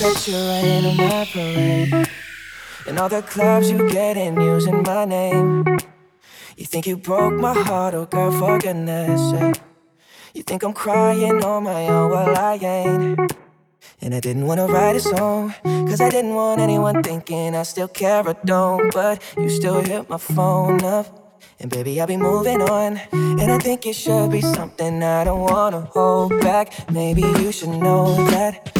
times that you rain on my parade. And all the clubs you get in using my name. You think you broke my heart, oh girl, for goodness sake. You think I'm crying on my own, well I ain't. And I didn't wanna write a song, cause I didn't want anyone thinking I still care or don't. But you still hit my phone up. And baby, I'll be moving on. And I think it should be something I don't wanna hold back. Maybe you should know that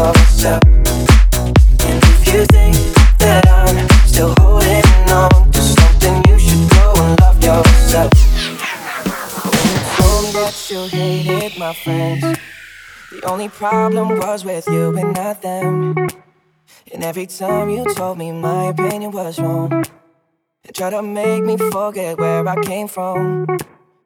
Yourself. And if you think that I'm still holding on to something, you should go and love yourself. Told that you hated my friends, the only problem was with you and not them. And every time you told me my opinion was wrong, and tried to make me forget where I came from.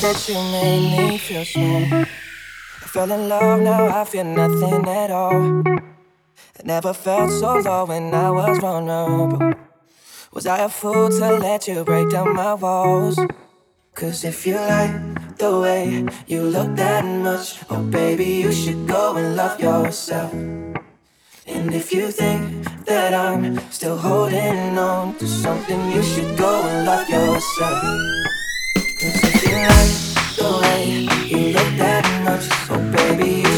that you made me feel small, I fell in love, now I feel nothing at all. I never felt so low when I was vulnerable. Was I a fool to let you break down my walls? Cause if you like the way you look that much, oh baby, you should go and love yourself. And if you think that I'm still holding on to something, you should go and love yourself like the way you look that much, so baby.